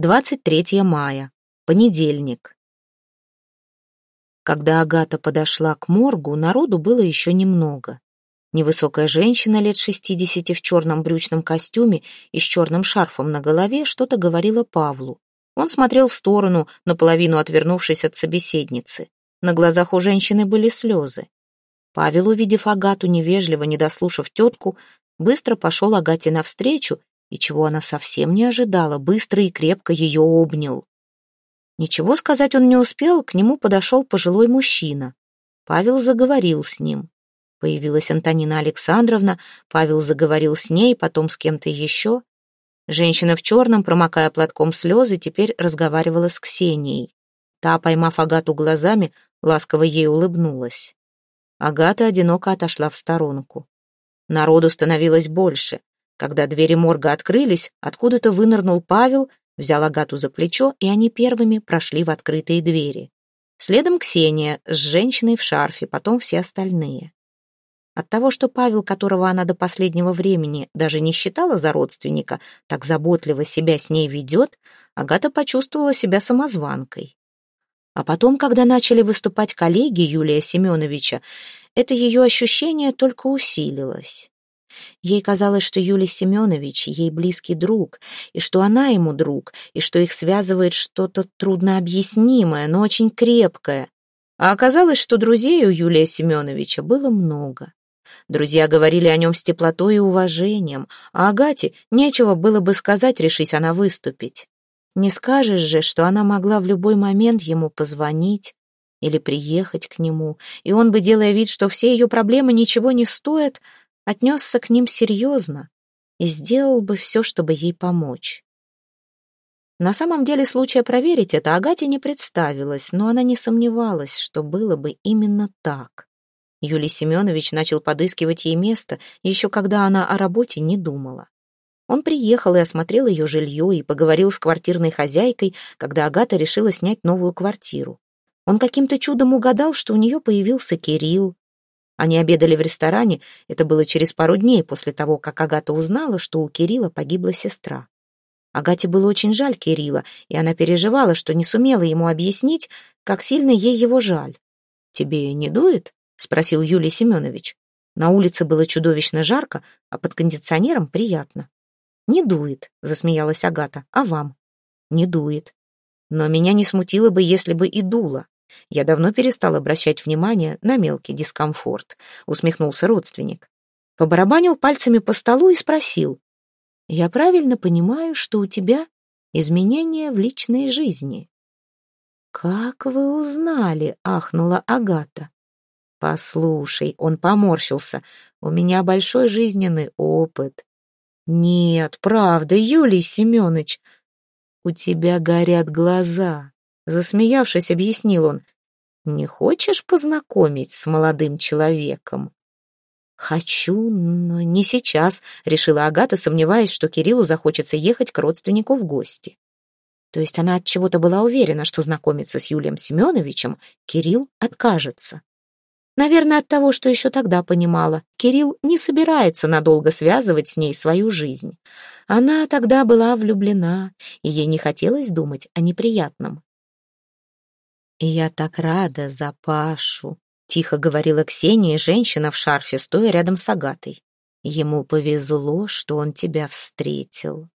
23 мая. Понедельник. Когда Агата подошла к моргу, народу было еще немного. Невысокая женщина лет шестидесяти в черном брючном костюме и с черным шарфом на голове что-то говорила Павлу. Он смотрел в сторону, наполовину отвернувшись от собеседницы. На глазах у женщины были слезы. Павел, увидев Агату, невежливо, не дослушав тетку, быстро пошел Агате навстречу и чего она совсем не ожидала, быстро и крепко ее обнял. Ничего сказать он не успел, к нему подошел пожилой мужчина. Павел заговорил с ним. Появилась Антонина Александровна, Павел заговорил с ней, потом с кем-то еще. Женщина в черном, промокая платком слезы, теперь разговаривала с Ксенией. Та, поймав Агату глазами, ласково ей улыбнулась. Агата одиноко отошла в сторонку. Народу становилось больше. Когда двери морга открылись, откуда-то вынырнул Павел, взял Агату за плечо, и они первыми прошли в открытые двери. Следом Ксения с женщиной в шарфе, потом все остальные. От того, что Павел, которого она до последнего времени даже не считала за родственника, так заботливо себя с ней ведет, Агата почувствовала себя самозванкой. А потом, когда начали выступать коллеги Юлия Семеновича, это ее ощущение только усилилось. Ей казалось, что Юлий Семенович ей близкий друг, и что она ему друг, и что их связывает что-то труднообъяснимое, но очень крепкое. А оказалось, что друзей у Юлия Семеновича было много. Друзья говорили о нем с теплотой и уважением, а Агате нечего было бы сказать, решись она выступить. Не скажешь же, что она могла в любой момент ему позвонить или приехать к нему, и он бы, делая вид, что все ее проблемы ничего не стоят, отнесся к ним серьезно и сделал бы все, чтобы ей помочь. На самом деле случая проверить это Агате не представилось, но она не сомневалась, что было бы именно так. Юлий Семенович начал подыскивать ей место, еще когда она о работе не думала. Он приехал и осмотрел ее жилье и поговорил с квартирной хозяйкой, когда Агата решила снять новую квартиру. Он каким-то чудом угадал, что у нее появился Кирилл, они обедали в ресторане, это было через пару дней после того, как Агата узнала, что у Кирилла погибла сестра. Агате было очень жаль Кирилла, и она переживала, что не сумела ему объяснить, как сильно ей его жаль. «Тебе не дует?» — спросил Юлий Семенович. На улице было чудовищно жарко, а под кондиционером приятно. «Не дует», — засмеялась Агата. «А вам?» «Не дует. Но меня не смутило бы, если бы и дуло. Я давно перестал обращать внимание на мелкий дискомфорт, усмехнулся родственник. Побарабанил пальцами по столу и спросил. Я правильно понимаю, что у тебя изменения в личной жизни? Как вы узнали? ахнула Агата. Послушай, он поморщился. У меня большой жизненный опыт. Нет, правда, Юлий Семенович, у тебя горят глаза. Засмеявшись, объяснил он. «Не хочешь познакомить с молодым человеком?» «Хочу, но не сейчас», — решила Агата, сомневаясь, что Кириллу захочется ехать к родственнику в гости. То есть она от чего-то была уверена, что знакомиться с Юлием Семеновичем Кирилл откажется. Наверное, от того, что еще тогда понимала, Кирилл не собирается надолго связывать с ней свою жизнь. Она тогда была влюблена, и ей не хотелось думать о неприятном. «И я так рада за Пашу», — тихо говорила Ксения, женщина в шарфе, стоя рядом с Агатой. «Ему повезло, что он тебя встретил».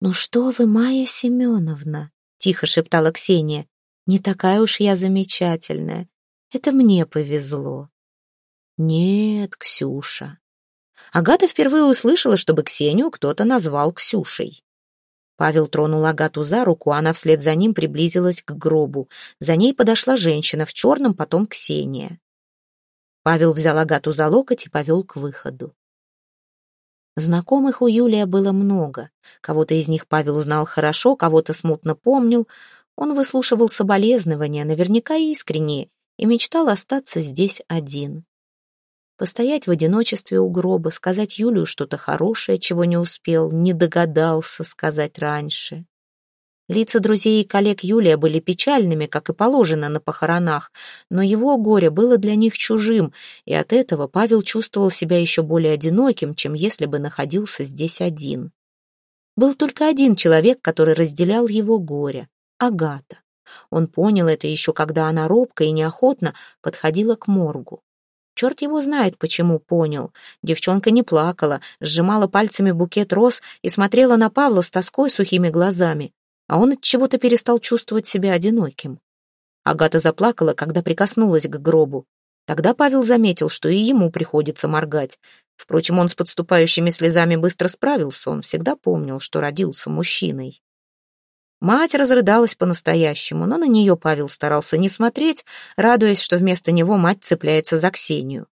«Ну что вы, Майя Семеновна?» — тихо шептала Ксения. «Не такая уж я замечательная. Это мне повезло». «Нет, Ксюша». Агата впервые услышала, чтобы Ксению кто-то назвал Ксюшей. Павел тронул Агату за руку, она вслед за ним приблизилась к гробу. За ней подошла женщина в черном, потом Ксения. Павел взял Агату за локоть и повел к выходу. Знакомых у Юлия было много. Кого-то из них Павел знал хорошо, кого-то смутно помнил. Он выслушивал соболезнования, наверняка искренние, и мечтал остаться здесь один постоять в одиночестве у гроба, сказать Юлию что-то хорошее, чего не успел, не догадался сказать раньше. Лица друзей и коллег Юлия были печальными, как и положено на похоронах, но его горе было для них чужим, и от этого Павел чувствовал себя еще более одиноким, чем если бы находился здесь один. Был только один человек, который разделял его горе — Агата. Он понял это еще, когда она робко и неохотно подходила к моргу. Черт его знает, почему понял. Девчонка не плакала, сжимала пальцами букет роз и смотрела на Павла с тоской сухими глазами, а он от чего-то перестал чувствовать себя одиноким. Агата заплакала, когда прикоснулась к гробу. Тогда Павел заметил, что и ему приходится моргать. Впрочем, он с подступающими слезами быстро справился, он всегда помнил, что родился мужчиной. Мать разрыдалась по-настоящему, но на нее Павел старался не смотреть, радуясь, что вместо него мать цепляется за Ксению.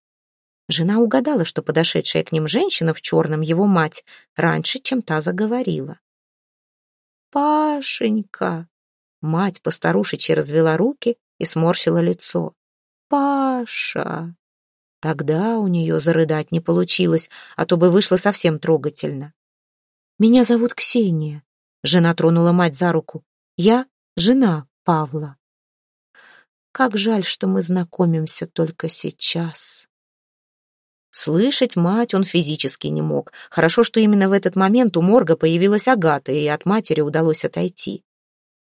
Жена угадала, что подошедшая к ним женщина в черном его мать раньше, чем та заговорила. «Пашенька!» Мать постарушечьи развела руки и сморщила лицо. «Паша!» Тогда у нее зарыдать не получилось, а то бы вышло совсем трогательно. «Меня зовут Ксения», Жена тронула мать за руку. «Я жена Павла». «Как жаль, что мы знакомимся только сейчас». Слышать мать он физически не мог. Хорошо, что именно в этот момент у морга появилась Агата, и от матери удалось отойти.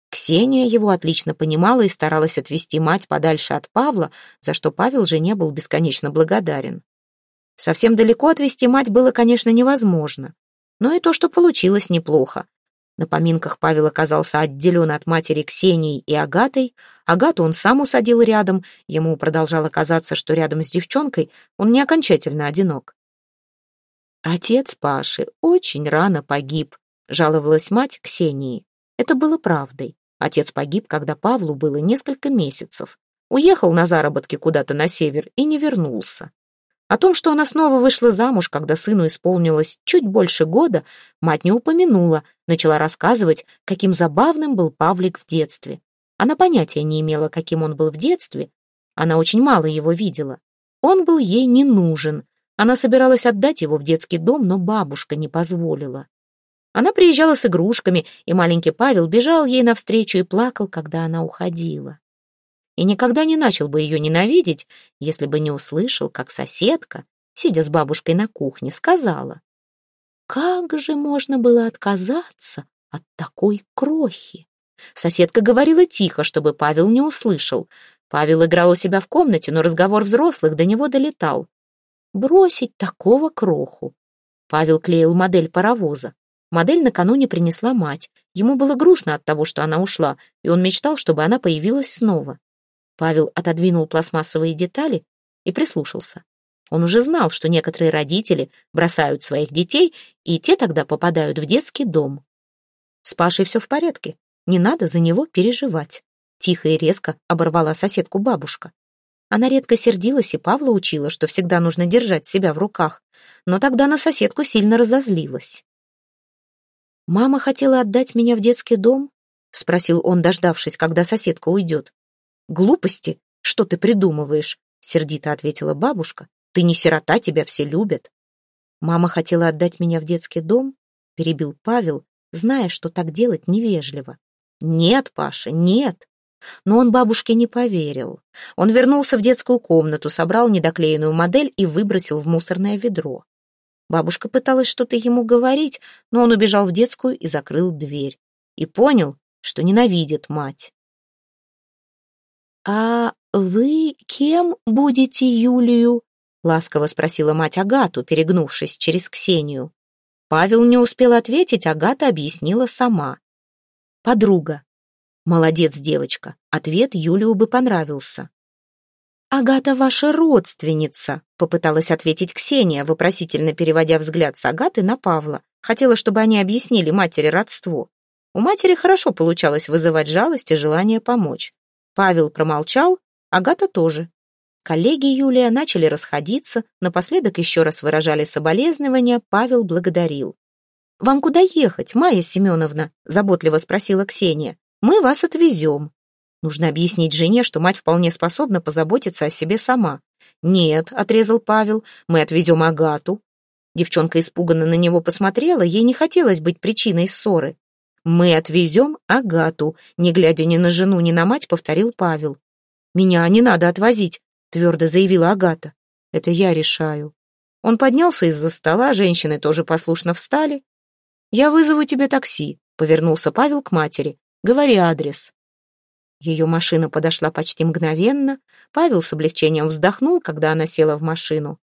Ксения его отлично понимала и старалась отвести мать подальше от Павла, за что Павел же не был бесконечно благодарен. Совсем далеко отвести мать было, конечно, невозможно. Но и то, что получилось неплохо. На поминках Павел оказался отделен от матери Ксенией и Агатой. Агату он сам усадил рядом. Ему продолжало казаться, что рядом с девчонкой он не окончательно одинок. «Отец Паши очень рано погиб», — жаловалась мать Ксении. Это было правдой. Отец погиб, когда Павлу было несколько месяцев. Уехал на заработки куда-то на север и не вернулся. О том, что она снова вышла замуж, когда сыну исполнилось чуть больше года, мать не упомянула, начала рассказывать, каким забавным был Павлик в детстве. Она понятия не имела, каким он был в детстве. Она очень мало его видела. Он был ей не нужен. Она собиралась отдать его в детский дом, но бабушка не позволила. Она приезжала с игрушками, и маленький Павел бежал ей навстречу и плакал, когда она уходила и никогда не начал бы ее ненавидеть, если бы не услышал, как соседка, сидя с бабушкой на кухне, сказала, «Как же можно было отказаться от такой крохи?» Соседка говорила тихо, чтобы Павел не услышал. Павел играл у себя в комнате, но разговор взрослых до него долетал. «Бросить такого кроху!» Павел клеил модель паровоза. Модель накануне принесла мать. Ему было грустно от того, что она ушла, и он мечтал, чтобы она появилась снова. Павел отодвинул пластмассовые детали и прислушался. Он уже знал, что некоторые родители бросают своих детей, и те тогда попадают в детский дом. С Пашей все в порядке, не надо за него переживать. Тихо и резко оборвала соседку бабушка. Она редко сердилась, и Павла учила, что всегда нужно держать себя в руках, но тогда на соседку сильно разозлилась. «Мама хотела отдать меня в детский дом?» — спросил он, дождавшись, когда соседка уйдет. «Глупости? Что ты придумываешь?» — сердито ответила бабушка. «Ты не сирота, тебя все любят». «Мама хотела отдать меня в детский дом?» — перебил Павел, зная, что так делать невежливо. «Нет, Паша, нет». Но он бабушке не поверил. Он вернулся в детскую комнату, собрал недоклеенную модель и выбросил в мусорное ведро. Бабушка пыталась что-то ему говорить, но он убежал в детскую и закрыл дверь. И понял, что ненавидит мать. «А вы кем будете Юлию?» — ласково спросила мать Агату, перегнувшись через Ксению. Павел не успел ответить, Агата объяснила сама. «Подруга». «Молодец, девочка. Ответ Юлию бы понравился». «Агата ваша родственница», — попыталась ответить Ксения, вопросительно переводя взгляд с Агаты на Павла. Хотела, чтобы они объяснили матери родство. У матери хорошо получалось вызывать жалость и желание помочь. Павел промолчал, Агата тоже. Коллеги Юлия начали расходиться, напоследок еще раз выражали соболезнования, Павел благодарил. «Вам куда ехать, Майя Семеновна?» — заботливо спросила Ксения. «Мы вас отвезем». Нужно объяснить жене, что мать вполне способна позаботиться о себе сама. «Нет», — отрезал Павел, — «мы отвезем Агату». Девчонка испуганно на него посмотрела, ей не хотелось быть причиной ссоры. «Мы отвезем Агату», — не глядя ни на жену, ни на мать, повторил Павел. «Меня не надо отвозить», — твердо заявила Агата. «Это я решаю». Он поднялся из-за стола, женщины тоже послушно встали. «Я вызову тебе такси», — повернулся Павел к матери. «Говори адрес». Ее машина подошла почти мгновенно. Павел с облегчением вздохнул, когда она села в машину.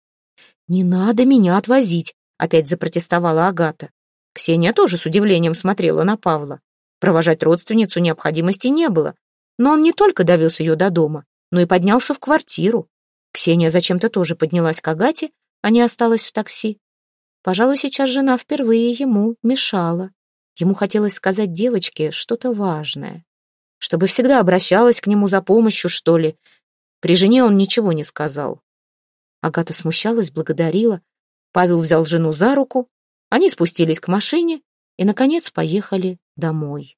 «Не надо меня отвозить», — опять запротестовала Агата. Ксения тоже с удивлением смотрела на Павла. Провожать родственницу необходимости не было. Но он не только довез ее до дома, но и поднялся в квартиру. Ксения зачем-то тоже поднялась к Агате, а не осталась в такси. Пожалуй, сейчас жена впервые ему мешала. Ему хотелось сказать девочке что-то важное. Чтобы всегда обращалась к нему за помощью, что ли. При жене он ничего не сказал. Агата смущалась, благодарила. Павел взял жену за руку. Они спустились к машине и, наконец, поехали домой.